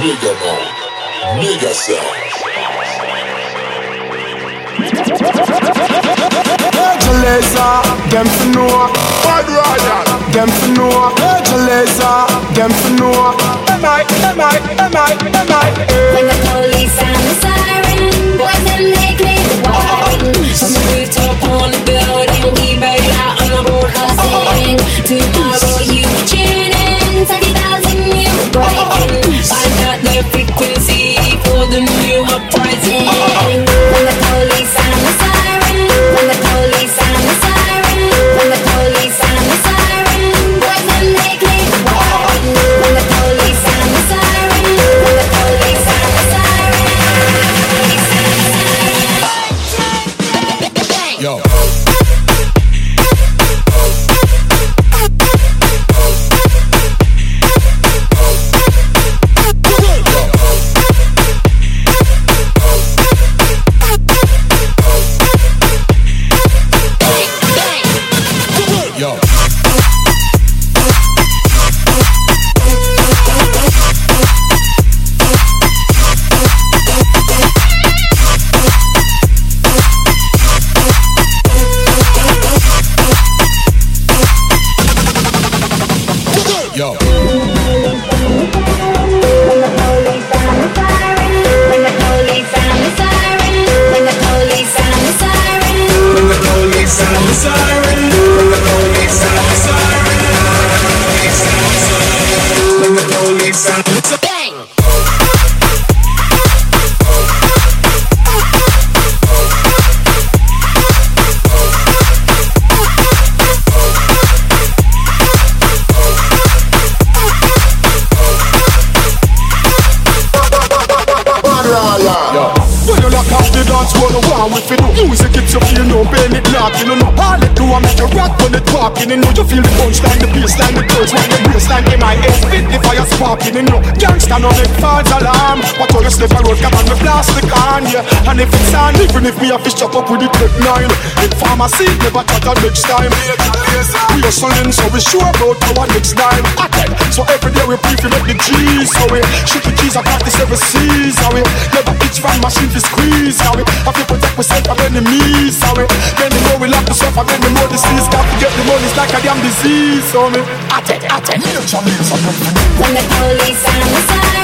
Nigga mode. Nigga sound. Laser, them to know. Bad Royal. Them to know. Laser, them to know. Am I, am I, am I, am I? Yo. When Bad When you lock off the dance floor, the one with it Music it you feel no pain, it knocking You know all it do, I make you rock it talking You you feel the punchline, the bassline, the touch When the bassline in my head, spit the fire sparking You gangsta no make false alarm. Watch how you step a road, come on, me blast the can, yeah. And if it's on, even if me have to chop up with the clip nine. In pharmacy, never touch that next time. We are selling, so we sure about our next time Attack, so every day we brief, we make the G's So we shoot the keys, I practice every seas So we never itch from machine to squeeze So we have to protect myself from enemies So we, then the more we the stuff, and then the more disease Got to get the the is like a damn disease, homie. me. At it, at it. When the police on the side.